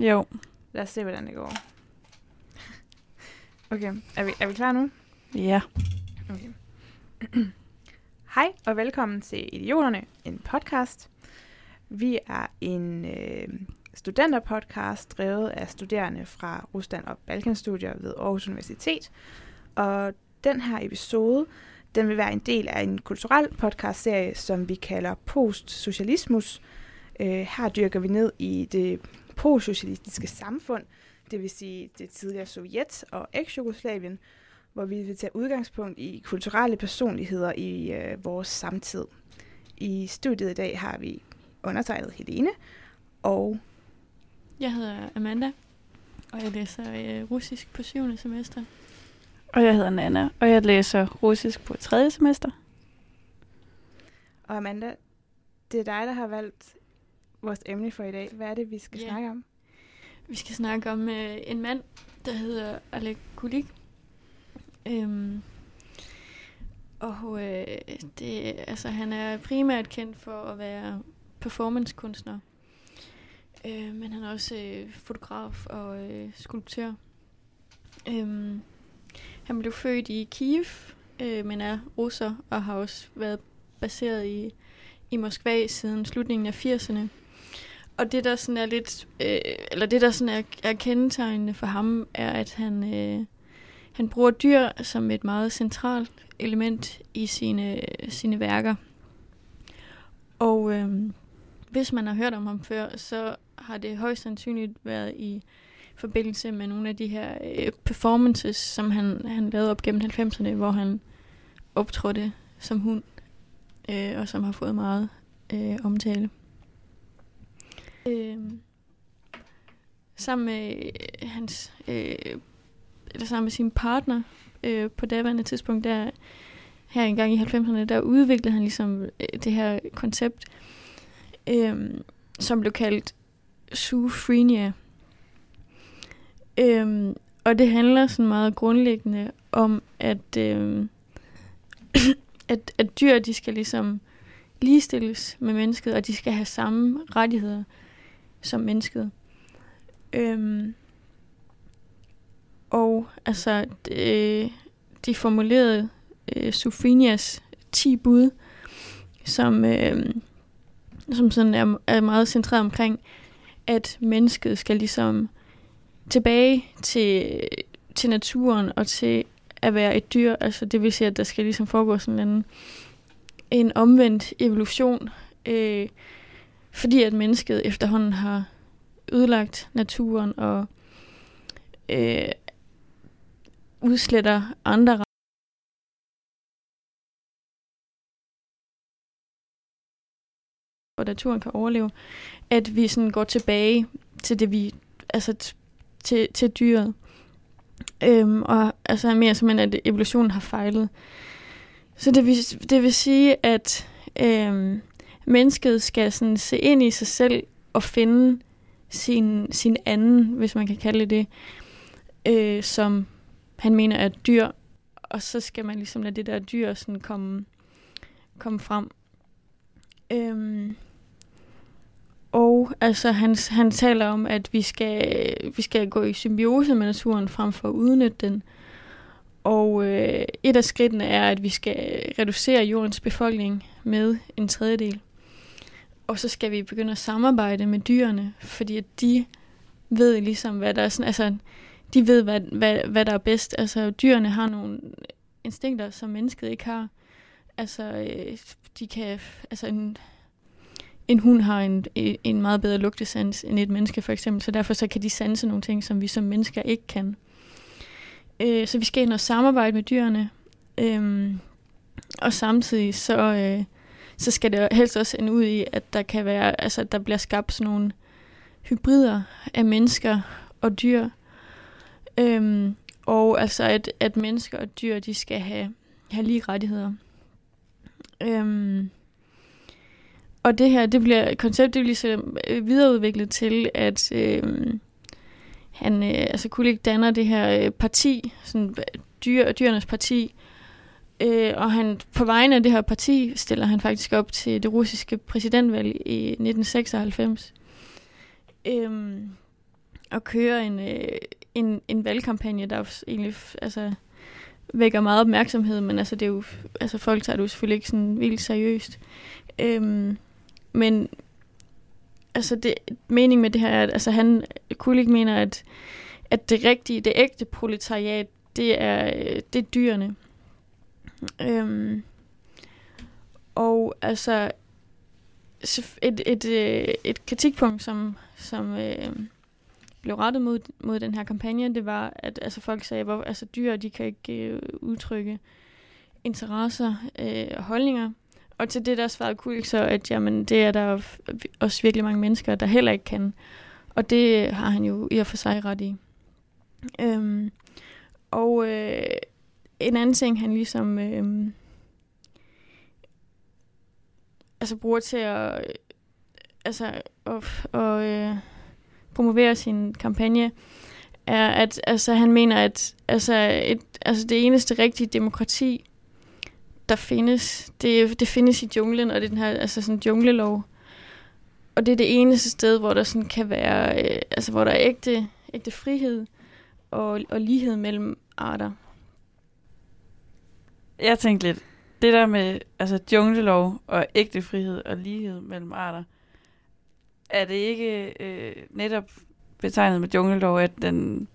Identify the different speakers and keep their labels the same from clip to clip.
Speaker 1: Jo.
Speaker 2: Lad os se, hvordan det går. Okay, er vi, er vi klar nu?
Speaker 1: Ja.
Speaker 2: Okay. Hej og velkommen til Idioterne, en podcast. Vi er en øh, studenterpodcast drevet af studerende fra Rusland og Balkanstudier ved Aarhus Universitet. Og den her episode, den vil være en del af en kulturel podcastserie, som vi kalder Postsocialismus. Øh, her dyrker vi ned i det postsocialistiske samfund, det vil sige det tidligere Sovjet og eks-Jugoslavien, hvor vi vil tage udgangspunkt i kulturelle personligheder i øh, vores samtid. I studiet i dag har vi undertegnet Helene og...
Speaker 3: Jeg hedder Amanda, og jeg læser øh, russisk på syvende semester.
Speaker 1: Og jeg hedder Nana, og jeg læser russisk på tredje semester.
Speaker 2: Og Amanda, det er dig, der har valgt vores emne for i dag. Hvad er det, vi skal
Speaker 3: Ja.
Speaker 2: snakke om?
Speaker 3: Vi skal snakke om øh, en mand, der hedder Alek Kulik. Øhm, og øh, det, altså, han er primært kendt for at være performancekunstner. Øh, men han er også øh, fotograf og øh, skulptør. Øhm, han blev født i Kiev, øh, men er russer og har også været baseret i, i Moskva siden slutningen af 80'erne. Og det der sådan er lidt, øh, eller det der sådan er, er kendetegnende for ham, er at han, øh, han bruger dyr som et meget centralt element i sine, sine værker. Og øh, hvis man har hørt om ham før, så har det højst sandsynligt været i forbindelse med nogle af de her øh, performances, som han, han lavede op gennem 90'erne, hvor han optrådte som hund, øh, og som har fået meget øh, omtale. Øh, sammen med øh, hans, øh, eller sammen med sin partner øh, på daværende tidspunkt, der her engang i 90'erne, der udviklede han ligesom øh, det her koncept, øh, som blev kaldt Sufrenia. Øh, og det handler sådan meget grundlæggende om, at, øh, at, at dyr, de skal ligesom ligestilles med mennesket, og de skal have samme rettigheder som mennesket. Øhm, og altså, de, de formulerede øh, Sofinias 10 bud, som, øh, som sådan er, er meget centreret omkring, at mennesket skal ligesom tilbage til, til naturen og til at være et dyr. Altså det vil sige, at der skal ligesom foregå sådan en, en omvendt evolution, øh, fordi at mennesket efterhånden har ødelagt naturen og øh, udsletter andre og naturen kan overleve, at vi sådan går tilbage til det, vi, altså t- til, til dyret. Øhm, og altså mere simpelthen, at evolutionen har fejlet. Så det vil, det vil sige, at øhm, mennesket skal sådan se ind i sig selv og finde sin, sin anden, hvis man kan kalde det øh, som han mener er et dyr. Og så skal man ligesom lade det der dyr sådan komme, komme frem. Øhm, og altså, han, han taler om, at vi skal, vi skal gå i symbiose med naturen frem for at udnytte den. Og øh, et af skridtene er, at vi skal reducere jordens befolkning med en tredjedel. Og så skal vi begynde at samarbejde med dyrene, fordi at de ved ligesom, hvad der er sådan, altså, de ved, hvad, hvad, hvad der er bedst. Altså, dyrene har nogle instinkter, som mennesket ikke har. Altså, øh, de kan, altså en, en hund har en, en meget bedre lugtesans end et menneske for eksempel, så derfor så kan de sanse nogle ting, som vi som mennesker ikke kan. Øh, så vi skal ind og samarbejde med dyrene, øh, og samtidig så, øh, så skal det helst også ende ud i, at der kan være, altså der bliver skabt sådan nogle hybrider af mennesker og dyr, Øhm, og altså at, at mennesker og dyr, de skal have, have lige rettigheder. Øhm, og det her, det bliver koncept, det bliver så videreudviklet til, at øhm, han, øh, altså Kulik danner det her øh, parti, sådan øh, dyr, dyrenes parti, øh, og han på vegne af det her parti stiller han faktisk op til det russiske præsidentvalg i 1996. Øh, og kører en, øh, en, en valgkampagne, der egentlig altså, vækker meget opmærksomhed, men altså, det er jo, altså, folk tager det jo selvfølgelig ikke sådan vildt seriøst. Øh, men altså, det, meningen med det her er, at altså, han, Kulik mener, at, at det rigtige, det ægte proletariat, det er, øh, det er dyrene. Øhm, og altså, så et, et, øh, et kritikpunkt, som, som øh, blev rettet mod, mod den her kampagne, det var, at altså, folk sagde, at altså, dyr de kan ikke øh, udtrykke interesser øh, og holdninger. Og til det der svarede Kulik så, at jamen, det er der også virkelig mange mennesker, der heller ikke kan. Og det har han jo i og for sig ret i. Øhm, og øh, en anden ting, han ligesom øh, altså bruger til at, altså, at, at øh, promovere sin kampagne, er, at altså, han mener, at altså, et, altså, det eneste rigtige demokrati, der findes, det, det findes i junglen, og det er den her altså, sådan junglelov. Og det er det eneste sted, hvor der sådan kan være, øh, altså hvor der er ægte, ægte frihed og, og lighed mellem arter.
Speaker 1: Jeg tænkte lidt, det der med altså junglelov og ægte frihed og lighed mellem arter, er det ikke øh, netop betegnet med junglelov, at den,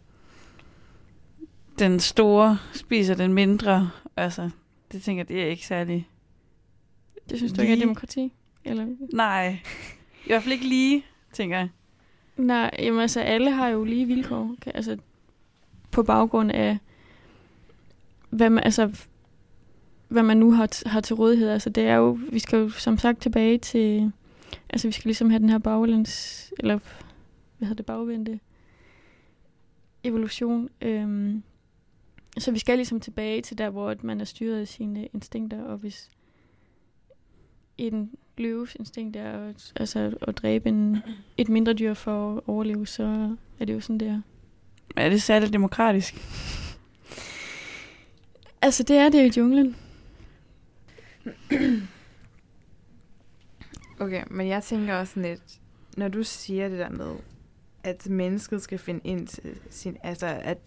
Speaker 1: den store spiser den mindre? Altså, det tænker jeg, det er ikke særlig...
Speaker 3: Det synes du ikke er
Speaker 1: Lige-
Speaker 3: demokrati? Eller?
Speaker 1: Nej, i hvert fald ikke lige, tænker jeg.
Speaker 3: Nej, jamen altså alle har jo lige vilkår. Kan- Altså på baggrund af, hvad man, altså, hvad man nu har, har til rådighed. Altså det er jo, vi skal jo som sagt tilbage til, altså vi skal ligesom have den her baglæns, eller hvad hedder det, bagvendte evolution. Øhm, så vi skal ligesom tilbage til der, hvor man er styret af sine instinkter, og hvis en løves instinkt er at, altså, at dræbe en, et mindre dyr for at overleve, så er det jo sådan, det er.
Speaker 1: Er det særligt demokratisk?
Speaker 3: Altså, det er det i junglen.
Speaker 2: Okay, men jeg tænker også sådan lidt, når du siger det der med, at mennesket skal finde ind til sin, altså at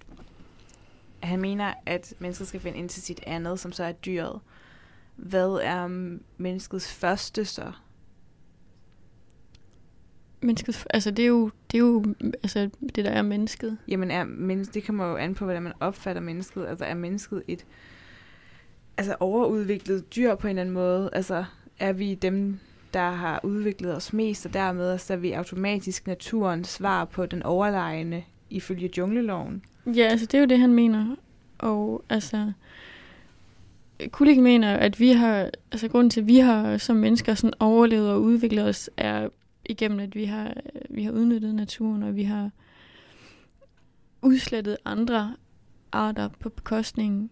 Speaker 2: han mener, at mennesket skal finde ind til sit andet, som så er dyret. Hvad er menneskets første så?
Speaker 3: Mennesket, altså, det er jo, det er jo altså, det, der er mennesket.
Speaker 2: Jamen er menneske, det kommer jo an på, hvordan man opfatter mennesket. Altså er mennesket et altså overudviklet dyr på en eller anden måde? Altså er vi dem, der har udviklet os mest, og dermed så er vi automatisk naturens svar på den overlejende ifølge jungleloven?
Speaker 3: Ja, altså, det er jo det, han mener. Og altså, Kulik mener, at vi har, altså grunden til, at vi har som mennesker sådan overlevet og udviklet os, er igennem, at vi har, vi har udnyttet naturen, og vi har udslettet andre arter på bekostning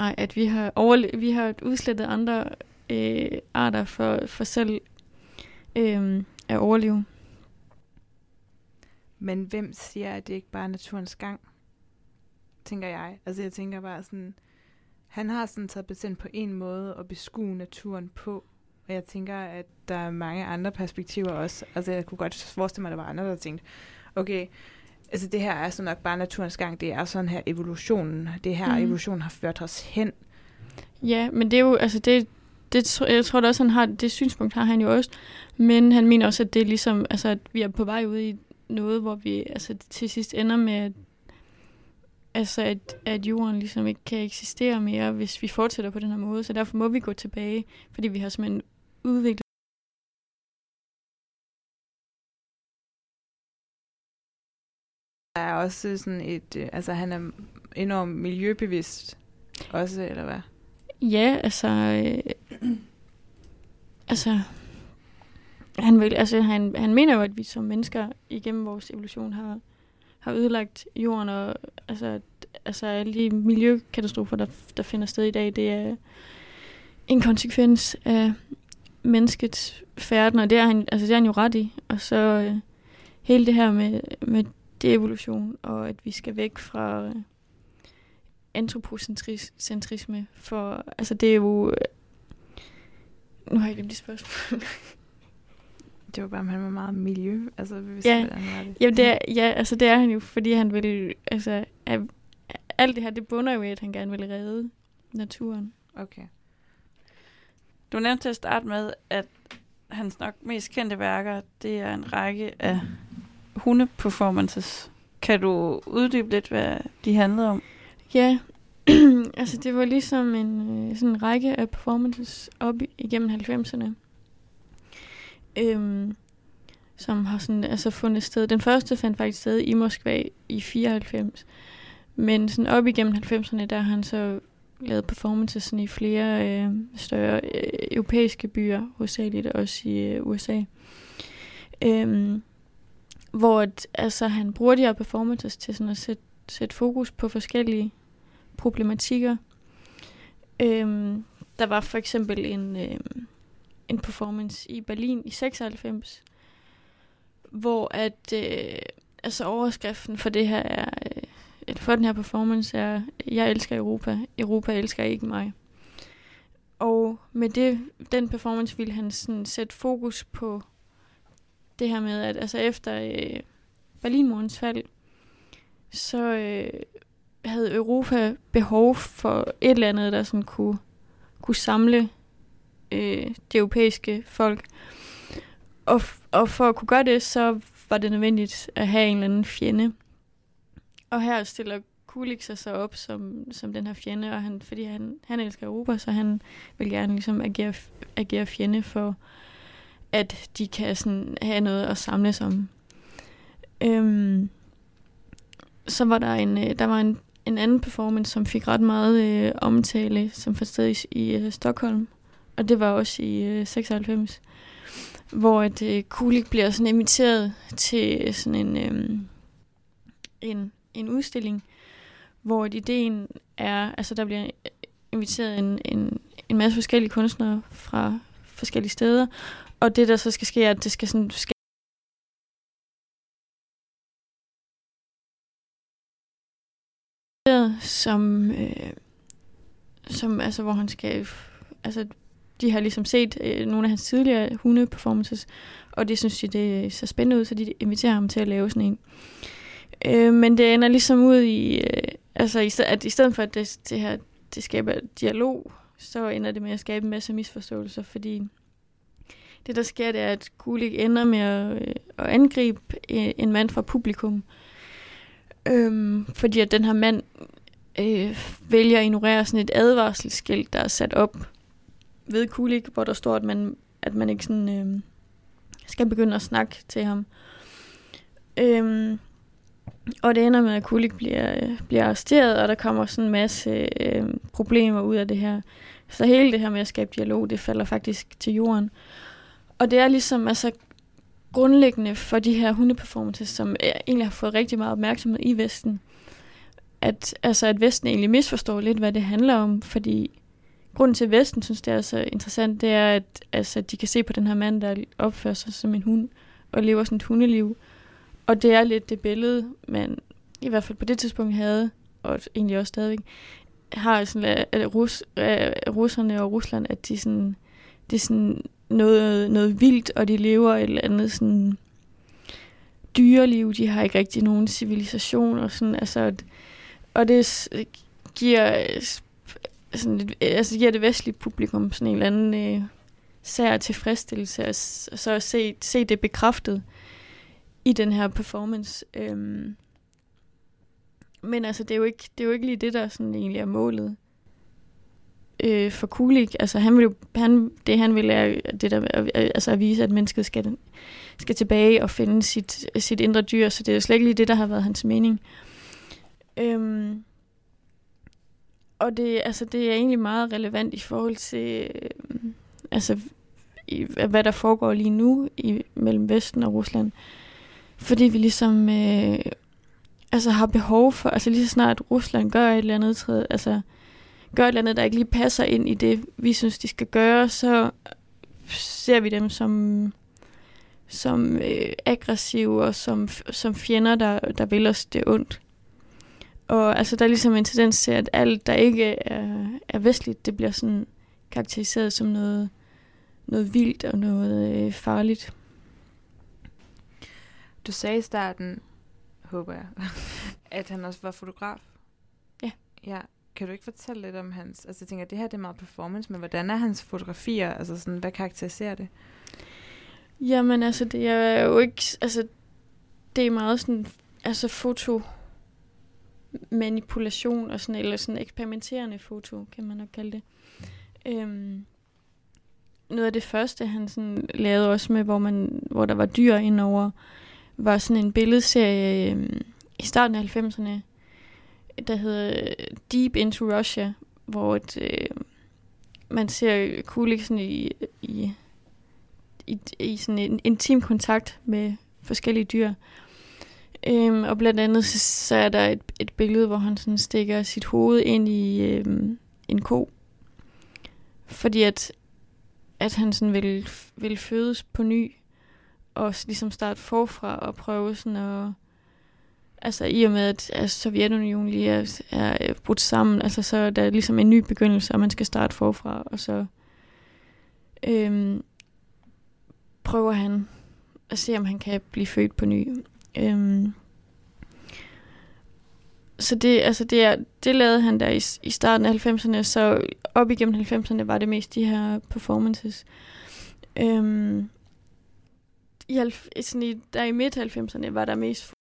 Speaker 3: ej, at vi har, overle- vi har udslettet andre øh, arter for, for selv øh, at overleve.
Speaker 2: Men hvem siger, at det ikke bare er naturens gang? Tænker jeg. Altså jeg tænker bare sådan, han har sådan taget bestemt på en måde at beskue naturen på. Og jeg tænker, at der er mange andre perspektiver også. Altså jeg kunne godt forestille mig, at der var andre, der tænkte, okay, altså det her er så nok bare naturens gang. Det er sådan her evolutionen. Det her mm. evolution har ført os hen.
Speaker 3: Ja, men det er jo, altså det, det, jeg tror da også, han har, det synspunkt har han jo også, men han mener også, at det er ligesom, altså at vi er på vej ud i noget, hvor vi altså til sidst ender med, at, altså at, at jorden ligesom ikke kan eksistere mere, hvis vi fortsætter på den her måde, så derfor må vi gå tilbage, fordi vi har simpelthen udviklet
Speaker 2: er også sådan et, øh, altså han er enormt miljøbevidst også, eller hvad?
Speaker 3: Ja, altså... Øh, altså... Han, vil, altså han, han mener jo, at vi som mennesker igennem vores evolution har, har ødelagt jorden, og altså, altså alle de miljøkatastrofer, der, der finder sted i dag, det er en konsekvens af menneskets færden, og det er han, altså, det er han jo ret i. Og så øh, hele det her med, med deevolution, og at vi skal væk fra... Øh, antropocentrisme, for altså det er jo... Nu har jeg glemt de spørgsmål.
Speaker 2: Det Det var bare, om han var meget miljø. Altså, hvis
Speaker 3: Ja.
Speaker 2: hvordan var det.
Speaker 3: Jamen, det er, ja, altså det er han jo, fordi han vil, altså, af, alt det her, det bunder jo i, at han gerne vil redde naturen.
Speaker 2: Okay.
Speaker 1: Du nævnte til at starte med, at hans nok mest kendte værker, det er en række af hundeperformances. Kan du uddybe lidt, hvad de handlede om?
Speaker 3: Ja, altså det var ligesom en øh, sådan en række af performances op igennem 90'erne. Øhm, som har sådan, altså fundet sted. Den første fandt faktisk sted i Moskva i 94. Men sådan op igennem 90'erne, der har han så lavet performances sådan i flere øh, større øh, europæiske byer, hovedsageligt også i øh, USA. Øhm, hvor at, altså, han bruger de her performances til sådan at sætte, sætte fokus på forskellige problematikker. Øhm, der var for eksempel en, øhm, en performance i Berlin i 96, hvor at øh, altså overskriften for det her er, øh, eller for den her performance er, jeg elsker Europa, Europa elsker ikke mig. Og med det, den performance ville han sådan sætte fokus på det her med, at altså efter øh, Berlinmurens fald, så øh, havde Europa behov for et eller andet, der sådan kunne, kunne samle øh, det europæiske folk. Og, og for at kunne gøre det, så var det nødvendigt at have en eller anden fjende. Og her stiller Kulik sig så op som, som den her fjende, og han, fordi han, han elsker Europa, så han vil gerne ligesom agere, agere fjende for, at de kan sådan have noget at samles om. Øhm, så var der en, øh, der var en, en anden performance, som fik ret meget øh, omtale, som fandt sted i, i øh, Stockholm. Og det var også i øh, 96, hvor at øh, Kulik bliver sådan inviteret til sådan en, øh, en, en udstilling, hvor ideen er, altså der bliver inviteret en, en, en masse forskellige kunstnere fra forskellige steder, og det der så skal ske, er, at det skal sådan skal som, øh, som altså, hvor han skal, altså, de har ligesom set øh, nogle af hans tidligere hundeperformances, og det synes de, det ser spændende ud, så de inviterer ham til at lave sådan en. Øh, men det ender ligesom ud i, øh, altså, i at i stedet for, at det, det her det skaber dialog, så ender det med at skabe en masse misforståelser, fordi det, der sker, det er, at Kulik ender med at, øh, at angribe øh, en mand fra publikum, øhm, fordi at den her mand øh, vælger at ignorere sådan et advarselsskilt, der er sat op ved Kulik, hvor der står, at man, at man ikke sådan, øh, skal begynde at snakke til ham. Øhm, og det ender med, at Kulik bliver, øh, bliver arresteret, og der kommer sådan en masse øh, problemer ud af det her. Så hele det her med at skabe dialog, det falder faktisk til jorden. Og det er ligesom altså, grundlæggende for de her hundeperformances, som øh, egentlig har fået rigtig meget opmærksomhed i Vesten, at, altså, at Vesten egentlig misforstår lidt, hvad det handler om, fordi grunden til, at Vesten synes, det er så interessant, det er, at altså, de kan se på den her mand, der opfører sig som en hund, og lever sådan et hundeliv. Og det er lidt det billede, man i hvert fald på det tidspunkt havde, og egentlig også stadigvæk, har sådan, at Rus, at russerne og Rusland, at de sådan, det er sådan noget, noget vildt, og de lever et eller andet sådan dyreliv. De har ikke rigtig nogen civilisation, og sådan, altså, at- og det giver sådan lidt, altså giver det vestlige publikum sådan en eller anden øh, sær tilfredsstillelse, og og så at se, se det bekræftet i den her performance. Øhm, men altså, det er, jo ikke, det er jo ikke lige det, der sådan egentlig er målet øh, for Kulik. Altså, han vil jo, han, det han vil er det der, altså at vise, at mennesket skal, skal tilbage og finde sit, sit indre dyr, så det er jo slet ikke lige det, der har været hans mening. Øhm, og det, altså, det er egentlig meget relevant i forhold til, øh, altså, i, hvad der foregår lige nu i, mellem Vesten og Rusland. Fordi vi ligesom øh, altså har behov for, altså lige så snart Rusland gør et eller andet, træde, altså gør et eller andet, der ikke lige passer ind i det, vi synes, de skal gøre, så ser vi dem som, som øh, aggressive og som, som fjender, der, der vil os det ondt. Og altså, der er ligesom en tendens til, at alt, der ikke er, er vestligt, det bliver sådan karakteriseret som noget, noget vildt og noget øh, farligt.
Speaker 2: Du sagde i starten, håber jeg, at han også var fotograf.
Speaker 3: Ja.
Speaker 2: Ja. Kan du ikke fortælle lidt om hans... Altså jeg tænker, det her det er meget performance, men hvordan er hans fotografier? Altså sådan, hvad karakteriserer det?
Speaker 3: Jamen altså, det er jo ikke... Altså, det er meget sådan... Altså, foto manipulation og sådan, eller sådan eksperimenterende foto, kan man nok kalde det. Øhm, noget af det første, han sådan lavede også med, hvor, man, hvor der var dyr indover, var sådan en billedserie øhm, i starten af 90'erne, der hedder Deep Into Russia, hvor et, øh, man ser Kulik i, i, i, i sådan en intim kontakt med forskellige dyr. Øhm, og blandt andet så, så er der et, et billede, hvor han sådan stikker sit hoved ind i øhm, en ko. Fordi at, at han sådan vil, vil fødes på ny, og ligesom starte forfra og prøve sådan at... Altså i og med, at, altså, Sovjetunionen lige er, er brudt sammen, altså så er der ligesom en ny begyndelse, og man skal starte forfra, og så øhm, prøver han at se, om han kan blive født på ny. Øhm, så det, altså det, er, det lavede han der i, i starten af 90'erne, så op igennem 90'erne var det mest de her performances. Øhm, i, sådan i, der i midt 90'erne var der mest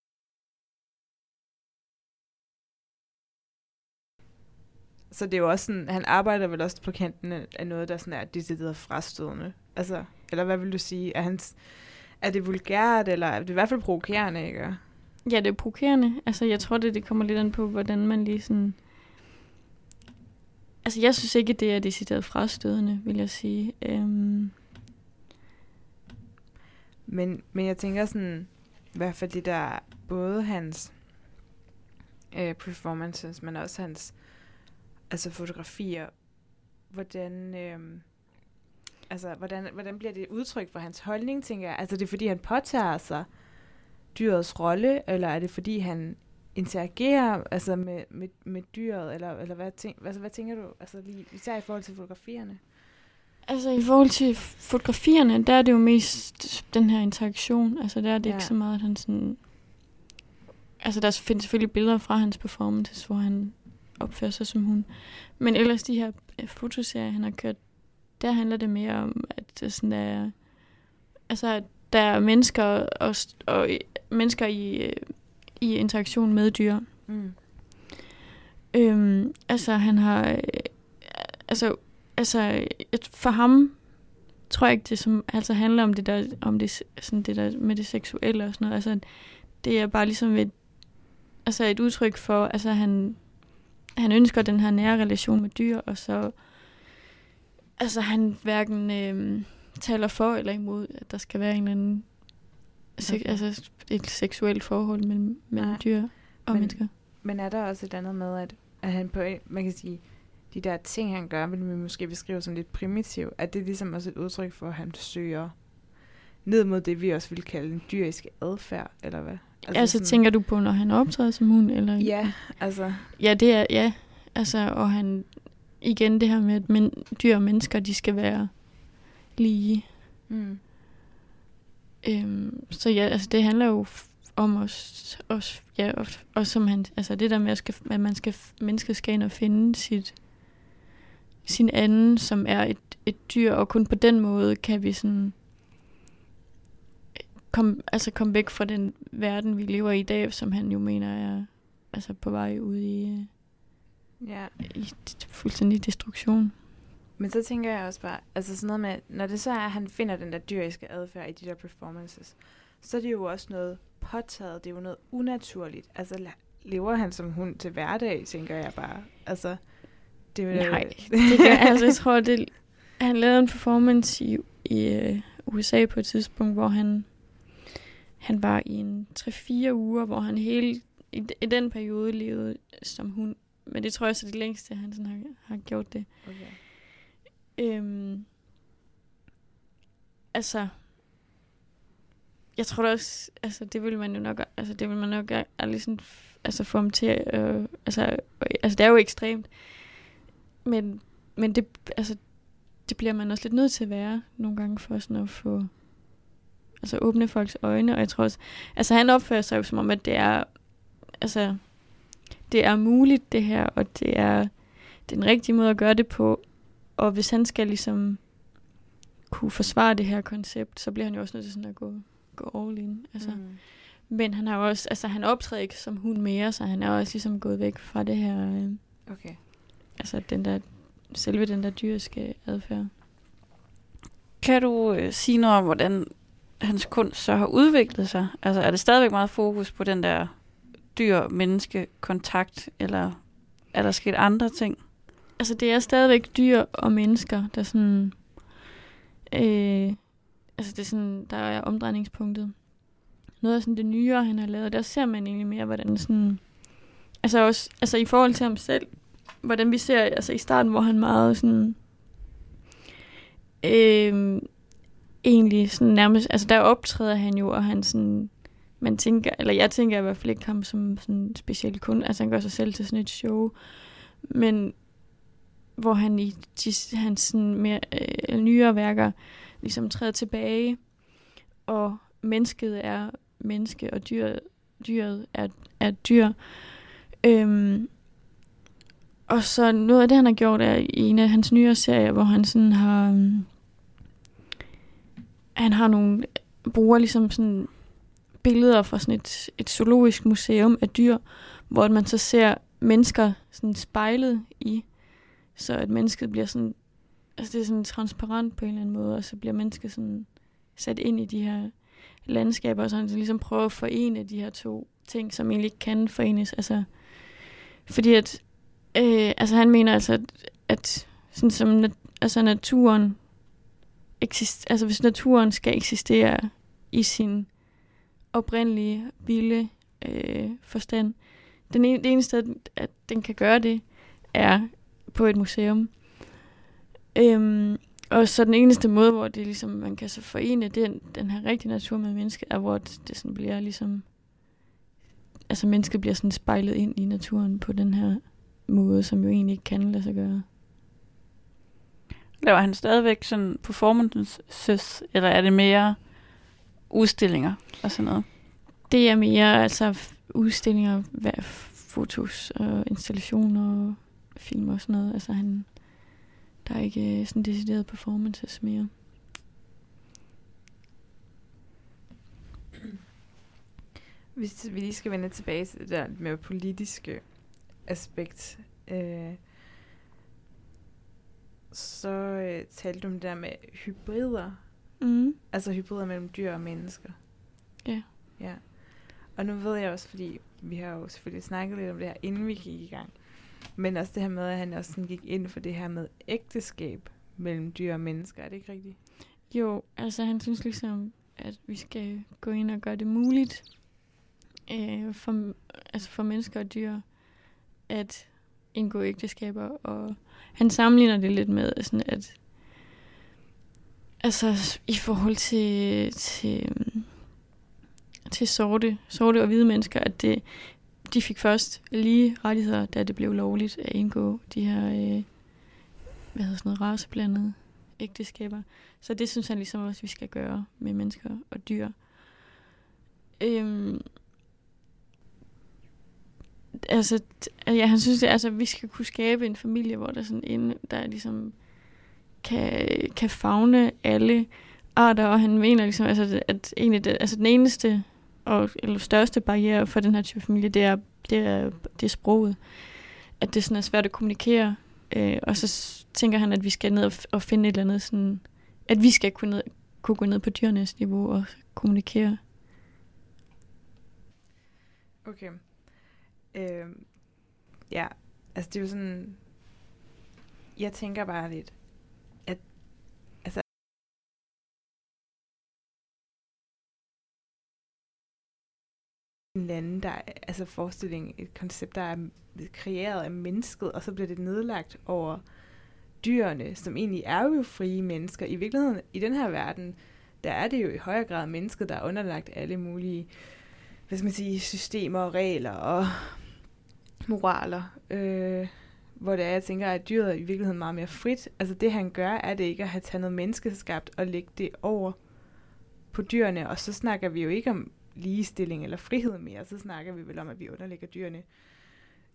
Speaker 2: Så det er jo også sådan, han arbejder vel også på kanten af noget, der sådan er decideret frastødende. Altså, eller hvad vil du sige? Er, hans, er det vulgært, eller er det i hvert fald provokerende, ikke?
Speaker 3: Ja, det er provokerende. Altså, jeg tror, det, det kommer lidt an på, hvordan man lige sådan... Altså, jeg synes ikke, det er decideret frastødende, vil jeg sige. Øhm...
Speaker 2: Men, men jeg tænker sådan, i hvert fald det der, både hans øh, performances, men også hans altså fotografier, hvordan, øh, altså, hvordan, hvordan bliver det udtryk for hans holdning, tænker jeg? Altså, det er fordi, han påtager sig dyrets rolle, eller er det fordi, han interagerer altså med, med, med dyret, eller, eller hvad, tænk, altså, hvad tænker du, altså lige, især i forhold til fotografierne?
Speaker 3: Altså i forhold til fotografierne, der er det jo mest den her interaktion. Altså der er det ja. ikke så meget, at han sådan... Altså der findes selvfølgelig billeder fra hans performances, hvor han opfører sig som hun. Men ellers de her øh, fotoserier, han har kørt, der handler det mere om, at det sådan er... Altså, at der er mennesker og, og mennesker i, øh, i interaktion med dyr. Mm. Øhm, altså, han har... Øh, altså, altså, for ham tror jeg ikke, det som, altså handler om det der, om det, sådan det der med det seksuelle og sådan noget. Altså, det er bare ligesom et, altså et udtryk for, altså han, han ønsker den her nære relation med dyr, og så, altså han hverken øh, taler for eller imod, at der skal være en eller anden, okay. altså et seksuelt forhold mellem, mellem dyr og
Speaker 2: men,
Speaker 3: mennesker.
Speaker 2: Men er der også et andet med, at, at han på, man kan sige, de der ting, han gør, vil vi måske beskrive som lidt primitiv, at det er ligesom også et udtryk for, at han søger ned mod det, vi også vil kalde en dyrisk adfærd, eller hvad?
Speaker 3: Altså, altså sådan... tænker du på, når han optræder som hund? Eller?
Speaker 2: Ja, altså...
Speaker 3: Ja, det er, ja. Altså, og han, igen det her med, at men, dyr og mennesker, de skal være lige. Mm. Øhm, så ja, altså det handler jo om os, os ja, og, og som han, altså det der med, at, skal, at man skal, mennesket skal ind og finde sit, sin anden, som er et, et dyr, og kun på den måde kan vi sådan kom, altså kom væk fra den verden, vi lever i i dag, som han jo mener er altså på vej ud i,
Speaker 2: ja.
Speaker 3: i fuldstændig destruktion.
Speaker 2: Men så tænker jeg også bare, altså sådan noget med, når det så er, at han finder den der dyriske adfærd i de der performances, så er det jo også noget påtaget, det er jo noget unaturligt. Altså lever han som hund til hverdag, tænker jeg bare. Altså,
Speaker 3: det er jo... Nej, det gør, altså jeg tror, det, han lavede en performance i, i uh, USA på et tidspunkt, hvor han han var i en 3-4 uger, hvor han hele i, i den periode levede som hund. Men det tror jeg så det længste, han sådan har, har gjort det. Okay. Øhm, altså, jeg tror da også, altså det vil man jo nok, altså det vil man nok aldrig sådan, altså få ham til, øh, altså, altså det er jo ekstremt, men, men det, altså, det bliver man også lidt nødt til at være nogle gange for sådan at få altså åbne folks øjne, og jeg tror også, altså han opfører sig jo som om, at det er, altså, det er muligt det her, og det er den rigtige måde at gøre det på, og hvis han skal ligesom kunne forsvare det her koncept, så bliver han jo også nødt til sådan at gå, gå all in. Altså. Mm. Men han har jo også, altså han optræder ikke som hun mere, så han er også ligesom gået væk fra det her, øh,
Speaker 2: Okay.
Speaker 3: altså den der, selve den der dyriske adfærd.
Speaker 1: Kan du øh, sige noget om, hvordan hans kunst så har udviklet sig? Altså er det stadigvæk meget fokus på den der dyr-menneske-kontakt, eller er der sket andre ting?
Speaker 3: Altså det er stadigvæk dyr og mennesker, der sådan, øh, altså det er sådan, der er omdrejningspunktet. Noget af sådan det nyere, han har lavet, der ser man egentlig mere, hvordan sådan, altså også, altså i forhold til ham selv, hvordan vi ser, altså i starten, hvor han meget sådan, øh, egentlig sådan nærmest, altså der optræder han jo, og han sådan, man tænker, eller jeg tænker i hvert fald ikke ham som sådan speciel kunde, altså han gør sig selv til sådan et show, men hvor han i de, hans sådan mere øh, nyere værker ligesom træder tilbage, og mennesket er menneske, og dyr, dyret er, er dyr. Øhm, og så noget af det, han har gjort, er i en af hans nyere serier, hvor han sådan har... Øh, han har nogle... bruger ligesom sådan billeder fra sådan et, et zoologisk museum af dyr, hvor man så ser mennesker sådan spejlet i, så at mennesket bliver sådan... Altså det er sådan transparent på en eller anden måde, og så bliver mennesket sådan sat ind i de her landskaber, og så han ligesom prøver at forene de her to ting, som egentlig ikke kan forenes. Altså, fordi at, øh, altså han mener altså, at, at sådan som nat- altså naturen, eksist- altså hvis naturen skal eksistere i sin oprindelige, vilde øh, forstand, den ene, det eneste, at den kan gøre det, er på et museum. Øhm, og så den eneste måde, hvor det ligesom, man kan så forene den, den her rigtige natur med mennesket, er, hvor det, det sådan bliver ligesom, altså mennesket bliver sådan spejlet ind i naturen på den her måde, som jo egentlig ikke kan lade sig gøre.
Speaker 1: Laver han stadigvæk sådan performances, eller er det mere udstillinger og sådan noget?
Speaker 3: Det er mere altså udstillinger, fotos og installationer og film og sådan noget. Altså han, der er ikke øh, sådan decideret performances mere.
Speaker 2: Hvis vi lige skal vende tilbage til det der mere politiske aspekt, øh, så øh, talte du om det der med hybrider.
Speaker 3: Mm.
Speaker 2: Altså hybrider mellem dyr og mennesker.
Speaker 3: Ja.
Speaker 2: Ja. Og nu ved jeg også, fordi vi har jo selvfølgelig snakket lidt om det her, inden vi gik i gang. Men også det her med, at han også sådan gik ind for det her med ægteskab mellem dyr og mennesker. Er det ikke rigtigt?
Speaker 3: Jo, altså han synes ligesom, at vi skal gå ind og gøre det muligt øh, for, altså for mennesker og dyr at indgå ægteskaber. Og han sammenligner det lidt med, sådan at altså i forhold til, til, til sorte, sorte og hvide mennesker, at det, de fik først lige rettigheder, da det blev lovligt at indgå de her, øh, hvad hedder sådan noget, raceblandede ægteskaber. Så det synes han ligesom også, vi skal gøre med mennesker og dyr. Øhm, altså, ja, han synes, at altså, vi skal kunne skabe en familie, hvor der sådan en, der ligesom kan, kan fagne alle arter, og han mener ligesom, altså, at egentlig det, altså, den eneste og eller største barriere for den her type familie, det er, det er, det er sproget. At det sådan er svært at kommunikere. Øh, og så tænker han, at vi skal ned og, og finde et eller andet sådan, at vi skal kunne, ned, kunne gå ned på dyrenes niveau og kommunikere.
Speaker 2: Okay. Øh, ja, altså det er jo sådan... Jeg tænker bare lidt, at altså, en anden, der er, altså forestilling, et koncept, der er kreeret af mennesket, og så bliver det nedlagt over dyrene, som egentlig er jo frie mennesker. I virkeligheden, i den her verden, der er det jo i højere grad mennesket, der er underlagt alle mulige hvad skal man sige, systemer og regler og moraler, øh, hvor det er, jeg tænker, at dyret er i virkeligheden meget mere frit. Altså det, han gør, er det ikke at have taget noget menneskeskabt og lægge det over på dyrene, og så snakker vi jo ikke om ligestilling eller frihed mere, så snakker vi vel om, at vi underlægger dyrene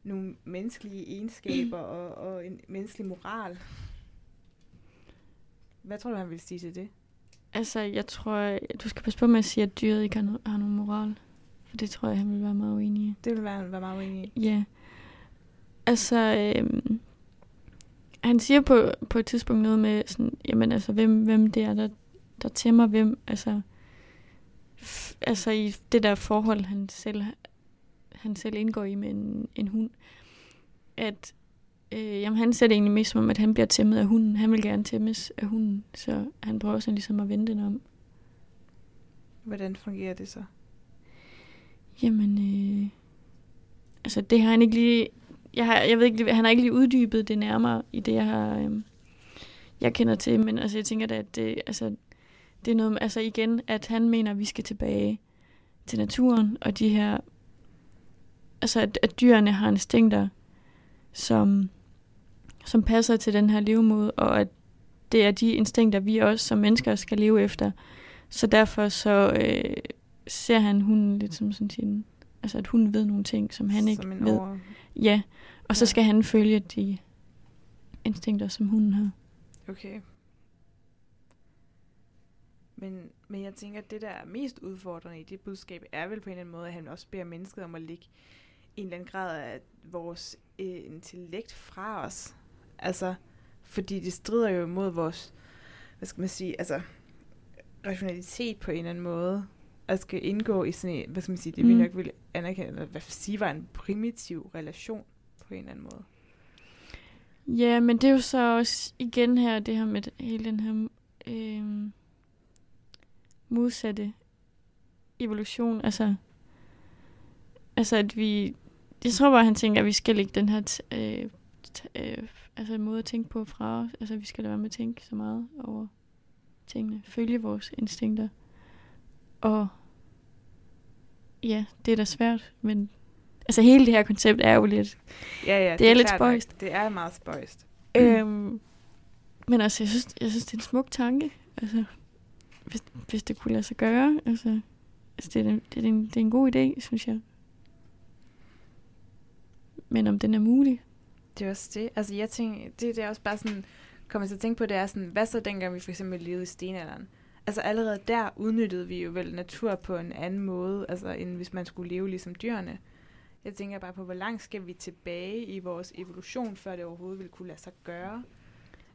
Speaker 2: nogle menneskelige egenskaber og, og en menneskelig moral. Hvad tror du, han vil sige til det?
Speaker 3: Altså, jeg tror, du skal passe på med at sige, at dyret ikke har, no- har nogen moral. For det tror jeg, han vil være meget uenig i.
Speaker 2: Det vil være, være meget uenig i.
Speaker 3: Ja. Altså, øhm, han siger på, på et tidspunkt noget med, sådan, jamen altså, hvem, hvem det er, der, der tæmmer hvem. Altså, f- altså i det der forhold, han selv, han selv indgår i med en, en hund. At øh, jamen, han ser det egentlig mest som om, at han bliver tæmmet af hunden. Han vil gerne tæmmes af hunden, så han prøver sådan ligesom at vende den om.
Speaker 2: Hvordan fungerer det så?
Speaker 3: Jamen, øh, altså det har han ikke lige, jeg, har, jeg ved ikke, han har ikke lige uddybet det nærmere i det, jeg har, øh, jeg kender til, men altså jeg tænker da, at det, altså, det er noget, altså igen, at han mener, at vi skal tilbage til naturen, og de her, altså at, at dyrene har instinkter, som, som passer til den her levemåde, og at det er de instinkter, vi også som mennesker skal leve efter. Så derfor så øh, ser han hunden lidt som sådan sin, altså at hunden ved nogle ting, som han ikke
Speaker 2: Som en
Speaker 3: ved.
Speaker 2: over...
Speaker 3: Ja, og så
Speaker 2: Ja.
Speaker 3: skal han følge de instinkter, som hunden har.
Speaker 2: Okay. Men, men jeg tænker, at det, der er mest udfordrende i det budskab, er vel på en eller anden måde, at han også beder mennesket om at lægge en eller anden grad af vores øh, intellekt fra os. Altså, fordi det strider jo imod vores, hvad skal man sige, altså, rationalitet på en eller anden måde, at skal indgå i sådan en, hvad skal man sige, det vi
Speaker 3: Mm.
Speaker 2: nok vil anerkende, eller hvad sige var en primitiv relation på en eller anden måde.
Speaker 3: Ja, men det er jo så også igen her, det her med hele den her øh, modsatte evolution. Altså, altså at vi... Jeg tror bare, han tænker, at vi skal lægge den her t- øh, t- øh, altså måde at tænke på fra os. Altså, vi skal lade være med at tænke så meget over tingene. Følge vores instinkter. Og ja, det er da svært, men altså hele det her koncept er jo lidt
Speaker 2: Ja, ja,
Speaker 3: Det er lidt
Speaker 2: klart
Speaker 3: spøjst.
Speaker 2: Det er meget spøjst.
Speaker 3: Øhm, men altså, jeg synes, jeg synes, det er en smuk tanke. Altså, hvis, hvis det kunne lade sig gøre. Altså, altså det, er, en- det, er en, det er en god idé, synes jeg. Men om den er mulig?
Speaker 2: Det er også det. Altså, jeg tænker, det, det er også bare sådan, kommer jeg til at tænke på, det er sådan, hvad så dengang vi for eksempel levede i stenalderen? Altså allerede der udnyttede vi jo vel natur på en anden måde, altså end hvis man skulle leve ligesom dyrene. Jeg tænker bare på, hvor langt skal vi tilbage i vores evolution, før det overhovedet ville kunne lade sig gøre,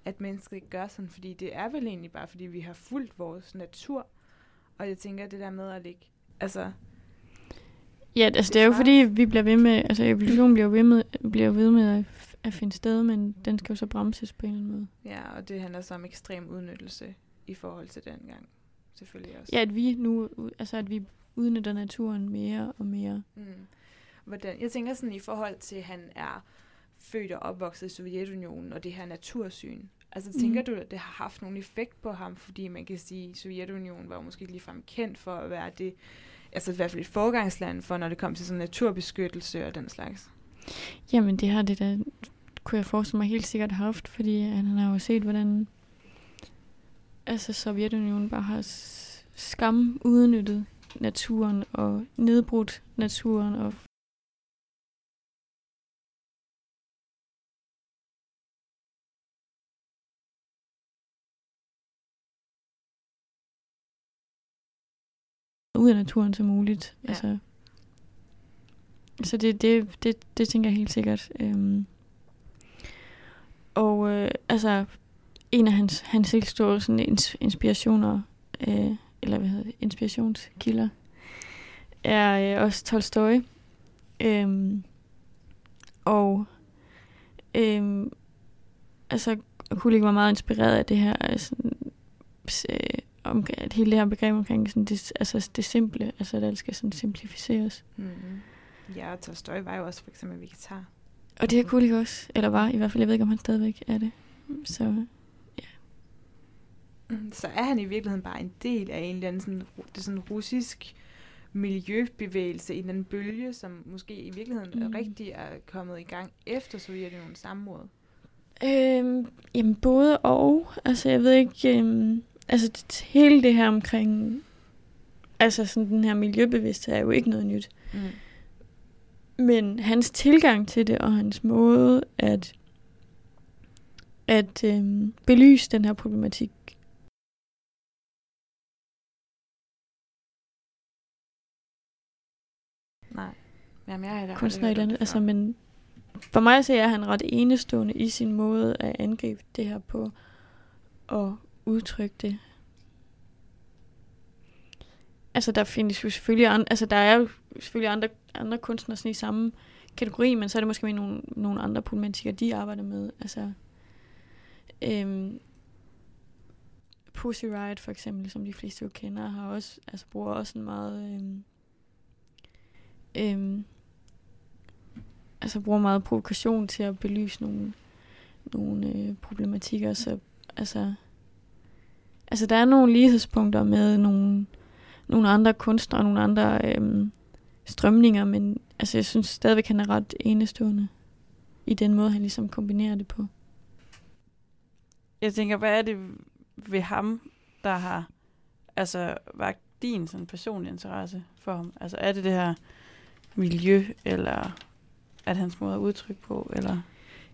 Speaker 2: at mennesket ikke gør sådan, fordi det er vel egentlig bare, fordi vi har fulgt vores natur. Og jeg tænker, det der med at ligge, altså,
Speaker 3: Ja, altså
Speaker 2: Det
Speaker 3: det er jo fordi, vi bliver ved med, altså evolutionen bliver ved med, bliver ved med at, at finde sted, men den skal jo så bremses på en eller anden måde.
Speaker 2: ja, og det handler så om ekstrem udnyttelse i forhold til dengang. Selvfølgelig også.
Speaker 3: Ja, at vi nu, altså at vi udnytter naturen mere og mere.
Speaker 2: Mm. Hvordan? Jeg tænker sådan i forhold til, at han er født og opvokset i Sovjetunionen, og det her natursyn. Altså
Speaker 3: Mhm.
Speaker 2: tænker du, at det har haft nogen effekt på ham, fordi man kan sige, at Sovjetunionen var måske ikke ligefrem kendt for at være det, altså i hvert fald et forgangsland for, når det kom til sådan naturbeskyttelse og den slags.
Speaker 3: Jamen, det har det da, kunne jeg forestille mig helt sikkert haft, fordi han har jo set, hvordan altså Sovjetunionen bare har skam udnyttet naturen og nedbrudt naturen og ud af naturen som muligt.
Speaker 2: Ja.
Speaker 3: Altså, så det, det, det, det tænker jeg helt sikkert. Øhm. Og øh, altså, en af hans, hans helt store sådan, ins- inspirationer, øh, eller hvad hedder det, inspirationskilder, er øh, også Tolstoy. Øhm, og øhm, altså, Kulik var meget inspireret af det her, altså, øh, om, at hele det her begreb omkring sådan, det, altså, det simple, altså at alt skal sådan simplificeres.
Speaker 2: Mm-hmm. Ja, og Tolstoy var jo også for eksempel vegetar.
Speaker 3: Og det er Kulik også, eller var i hvert fald, jeg ved ikke, om han stadigvæk er det. Så
Speaker 2: Så er han i virkeligheden bare en del af en eller anden sådan, det sådan russisk miljøbevægelse, en eller anden bølge, som måske i virkeligheden mm.
Speaker 3: Mm.
Speaker 2: rigtig er kommet i gang efter Sovjetunionens sammenbrud.
Speaker 3: Øhm, jamen både og. Altså jeg ved ikke, øhm, altså det, hele det her omkring Altså sådan den her miljøbevidsthed er jo ikke noget nyt.
Speaker 2: Mm.
Speaker 3: Men hans tilgang til det, og hans måde at, at øhm, belyse den her problematik,
Speaker 2: Jamen, jeg er
Speaker 3: kunstner eller andet. Altså, men for mig så er han ret enestående i sin måde at angribe det her på og udtrykke det. Altså, der findes jo selvfølgelig andre, altså, der er jo selvfølgelig andre, andre kunstnere sådan i samme kategori, men så er det måske med nogle, nogle andre problematikker, de arbejder med. Altså, øhm, Pussy Riot for eksempel, som de fleste jo kender, har også, altså bruger også en meget, øhm, øhm, altså bruger meget provokation til at belyse nogle, nogle øh, problematikker, så altså, altså der er nogle lighedspunkter med nogle, nogle andre kunstnere, nogle andre øhm, strømninger, men altså jeg synes stadigvæk, han er ret enestående i den måde, han ligesom kombinerer det på.
Speaker 1: Jeg tænker, hvad er det ved ham, der har altså vagt din sådan personlige interesse for ham? Altså er det det her miljø, eller at hans måde at udtrykke på, eller?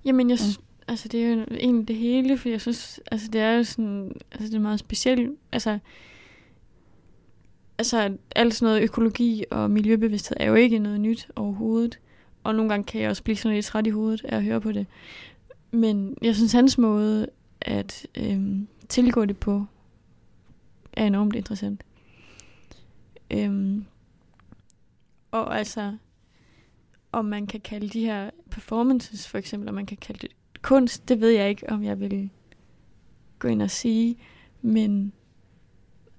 Speaker 3: Jamen, jeg, mm. altså det er jo egentlig det hele, for jeg synes, altså det er jo sådan, altså det er meget specielt, altså, altså alt sådan noget økologi og miljøbevidsthed er jo ikke noget nyt overhovedet, og nogle gange kan jeg også blive sådan lidt træt i hovedet af at høre på det. Men jeg synes, hans måde at øhm, tilgå det på er enormt interessant. Øhm, og altså, om man kan kalde de her performances for eksempel, om man kan kalde det kunst, det ved jeg ikke, om jeg vil gå ind og sige, men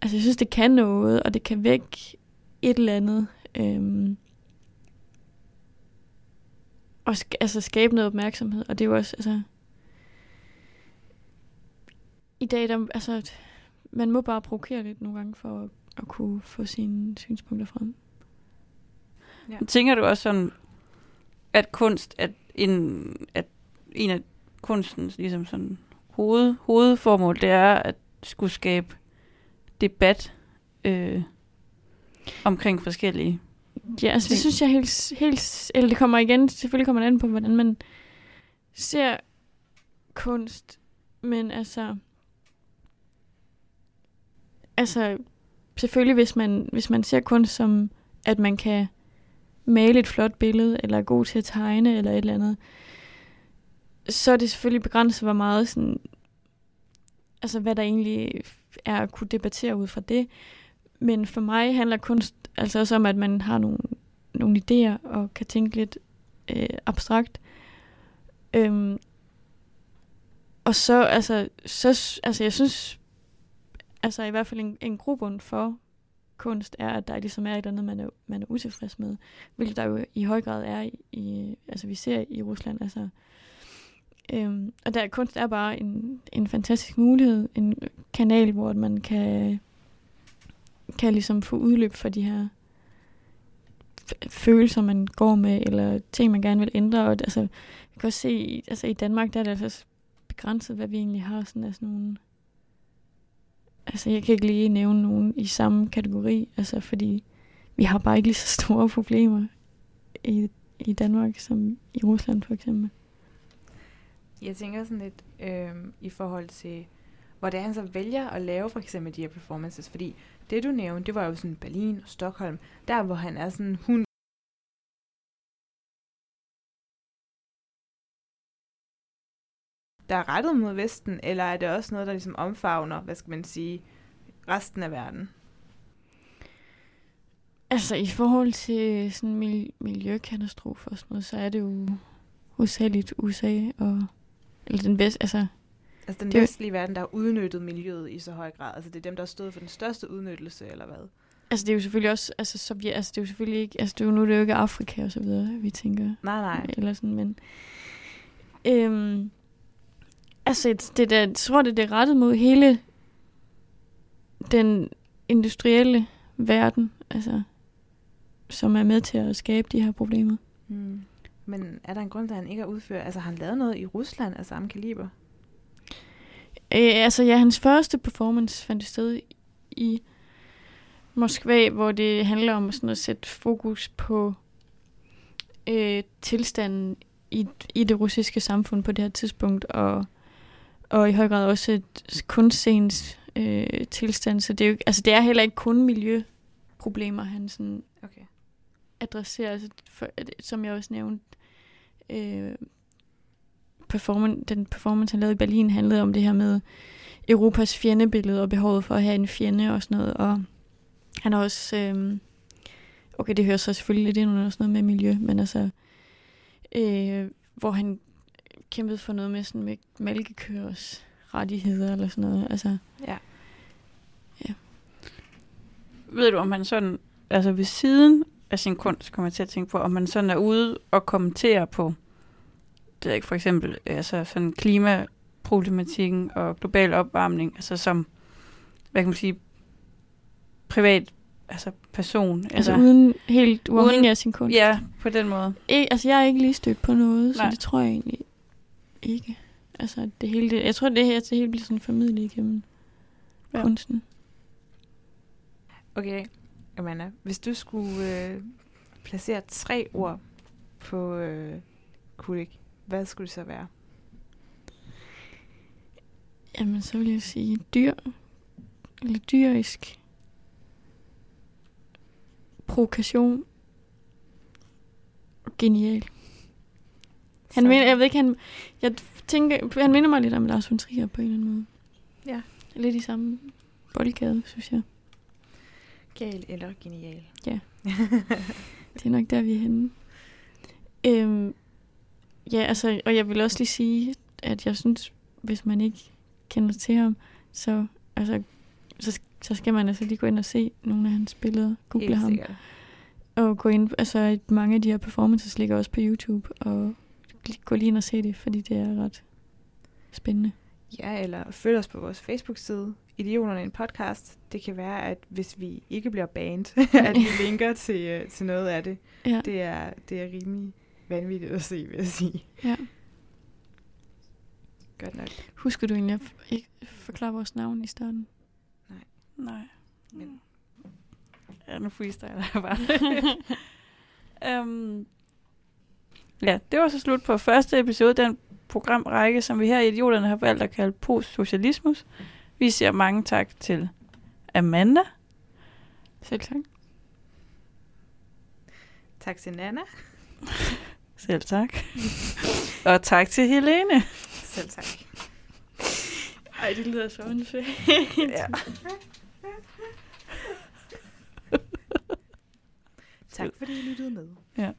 Speaker 3: altså jeg synes, det kan noget, og det kan vække et eller andet, øhm, og sk- altså skabe noget opmærksomhed, og det er jo også, altså, i dag, der, altså, man må bare provokere lidt nogle gange for at, at kunne få sine synspunkter frem.
Speaker 1: Ja. Tænker du også sådan, at kunst, at en, at en af kunstens ligesom sådan hoved, hovedformål, det er at skulle skabe debat øh, omkring forskellige
Speaker 3: Ja, altså det synes jeg helt, helt, eller det kommer igen, selvfølgelig kommer det an på, hvordan man ser kunst, men altså, altså, selvfølgelig hvis man, hvis man ser kunst som, at man kan male et flot billede, eller er god til at tegne, eller et eller andet, så er det selvfølgelig begrænset, hvor meget sådan, altså hvad der egentlig er at kunne debattere ud fra det. Men for mig handler kunst altså også om, at man har nogle, nogle idéer og kan tænke lidt øh, abstrakt. Øhm, og så, altså, så, altså, jeg synes, altså i hvert fald en, en grobund for kunst er, at der ligesom er et eller andet, man er, man er utilfreds med. Hvilket der jo i høj grad er, i, i altså vi ser i Rusland. Altså, øhm, og der kunst er bare en, en fantastisk mulighed, en kanal, hvor man kan, kan ligesom få udløb for de her følelser, man går med, eller ting, man gerne vil ændre. Og, altså, jeg kan også se, altså i Danmark, der er det altså begrænset, hvad vi egentlig har sådan af sådan nogle altså jeg kan ikke lige nævne nogen i samme kategori, altså fordi vi har bare ikke lige så store problemer i, i Danmark som i Rusland for eksempel.
Speaker 2: Jeg tænker sådan lidt øh, i forhold til, hvordan han så vælger at lave for eksempel de her performances, fordi det du nævnte, det var jo sådan Berlin og Stockholm, der hvor han er sådan, hun der er rettet mod Vesten, eller er det også noget, der ligesom omfavner, hvad skal man sige, resten af verden?
Speaker 3: Altså i forhold til sådan mil- miljøkatastrofer og sådan noget, så er det jo hovedsageligt USA og eller den vest, altså
Speaker 2: Altså den vestlige verden, der har udnyttet miljøet i så høj grad. Altså det er dem, der har stået for den største udnyttelse, eller hvad?
Speaker 3: Altså det er jo selvfølgelig også, altså, så, ja, altså det er jo selvfølgelig ikke, altså det er jo nu det er jo ikke Afrika og så videre, vi tænker.
Speaker 2: Nej, nej.
Speaker 3: Eller sådan, men øhm, Altså, det der, jeg tror, det er rettet mod hele den industrielle verden, altså, som er med til at skabe de her problemer.
Speaker 2: Mm. Men er der en grund til, at han ikke har udført? Altså, har han lavet noget i Rusland af samme kaliber?
Speaker 3: Øh, altså, ja, hans første performance fandt sted i Moskva, hvor det handler om sådan at sætte fokus på øh, tilstanden i, i det russiske samfund på det her tidspunkt, og, og i høj grad også et kunstscenes øh, tilstand. Så det er, jo, altså, det er heller ikke kun miljøproblemer, han sådan
Speaker 2: Okay.
Speaker 3: adresserer, altså, for, som jeg også nævnte. Øh, performance, den performance, han lavede i Berlin, handlede om det her med Europas fjendebillede og behovet for at have en fjende og sådan noget. Og han har også... Øh, okay, det hører så selvfølgelig lidt ind under sådan noget med miljø, men altså... Øh, hvor han kæmpede for noget med sådan med malkekørs rettigheder eller sådan noget. Altså,
Speaker 2: Ja.
Speaker 1: Ved du, om han sådan, altså ved siden af sin kunst, kommer jeg til at tænke på, om man sådan er ude og kommentere på, det er ikke for eksempel, altså sådan klimaproblematikken og global opvarmning, altså som, hvad kan man sige, privat, altså person.
Speaker 3: altså, altså uden helt uafhængig
Speaker 1: uden-
Speaker 3: af sin kunst.
Speaker 1: Ja, på den måde.
Speaker 3: Ikke, altså, jeg er ikke lige stødt på noget, så
Speaker 1: Nej.
Speaker 3: det tror jeg egentlig ikke. Altså, det hele, det, jeg tror, det her det hele bliver sådan formidlet igennem
Speaker 1: Ja.
Speaker 3: kunsten.
Speaker 2: Okay, Amanda, hvis du skulle øh, placere tre ord på øh, Kulik, hvad skulle det så være?
Speaker 3: Jamen, så vil jeg sige dyr. Eller dyrisk. Provokation. Genial. Han
Speaker 2: Så-
Speaker 3: mener, jeg ved ikke, han, jeg tænker, han minder mig lidt om Lars von Trier på en eller anden måde.
Speaker 2: Ja.
Speaker 3: Lidt i samme boldgade, synes jeg.
Speaker 2: Gal eller genial?
Speaker 3: Det er nok der, vi er henne. Øhm, ja, altså, og jeg vil også lige sige, at jeg synes, hvis man ikke kender til ham, så, altså, så, så skal man altså lige gå ind og se nogle af hans billeder, google
Speaker 2: Helt
Speaker 3: ham,
Speaker 2: sikkert.
Speaker 3: og gå ind, altså mange af de her performances ligger også på YouTube, og gå lige ind og se det, fordi det er ret spændende.
Speaker 2: Ja, eller følg os på vores Facebook-side, Idioterne en podcast. Det kan være, at hvis vi ikke bliver banned, at vi linker til, øh, til noget af det.
Speaker 3: Ja,
Speaker 2: Det er, det er rimelig vanvittigt at se, vil jeg sige.
Speaker 3: ja.
Speaker 2: Godt nok.
Speaker 3: Husker du egentlig at ikke forklare vores navn i starten?
Speaker 1: Nej.
Speaker 2: Men-
Speaker 1: Ja, nu freestyler jeg bare. um, ja, det var så slut på første episode, den programrække, som vi her i Idioterne har valgt at kalde Postsocialismus. Vi siger mange tak til Amanda.
Speaker 3: Selv tak.
Speaker 2: Tak til Nana.
Speaker 1: Selv tak. Og tak til Helene.
Speaker 2: Selv tak.
Speaker 3: Ej, det lyder så undskyld.
Speaker 1: Ja.
Speaker 2: Tak fordi I lyttede med.
Speaker 1: ja.